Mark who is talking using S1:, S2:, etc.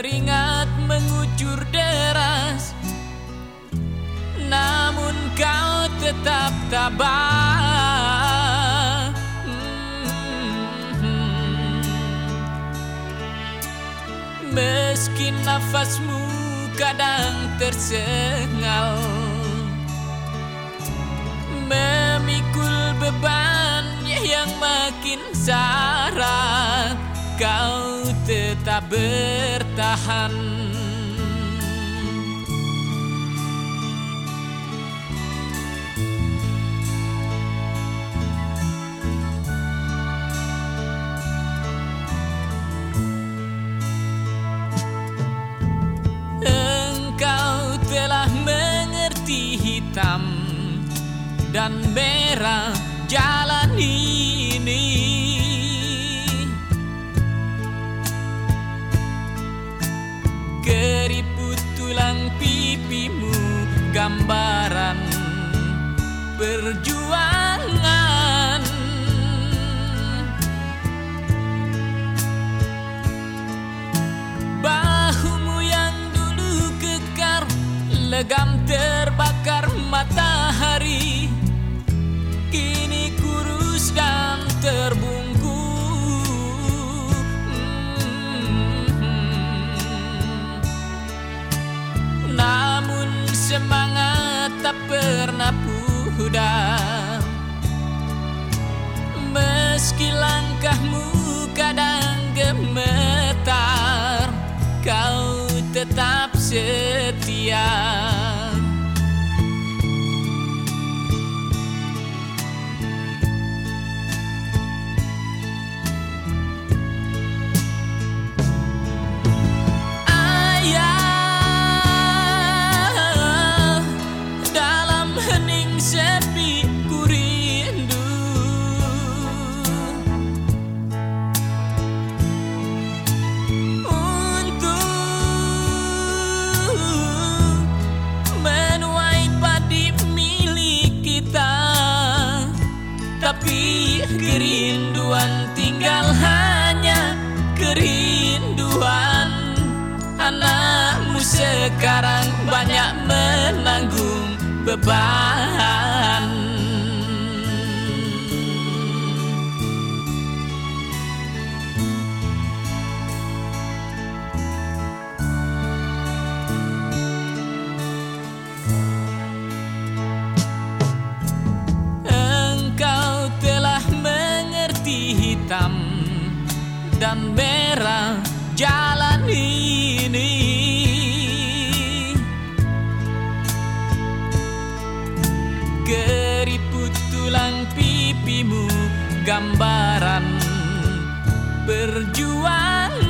S1: Keringat mengucur deras Namun kau tetap tabah Hmm. Meski nafasmu kadang tersengal Memikul beban yang makin syarat Kau tetap bertahan Engkau telah mengerti hitam dan merah perjuangan Bahumu yang dulu kekar Legam terbakar matahari. Kini kurus dan terbungku. Namun semangat tak pernah pudar Meski langkahmu kadang gemetar Kau tetap setia beban. Engkau telah mengerti hitam dan merah jalan ini tulang pipimu gambaran perjuangan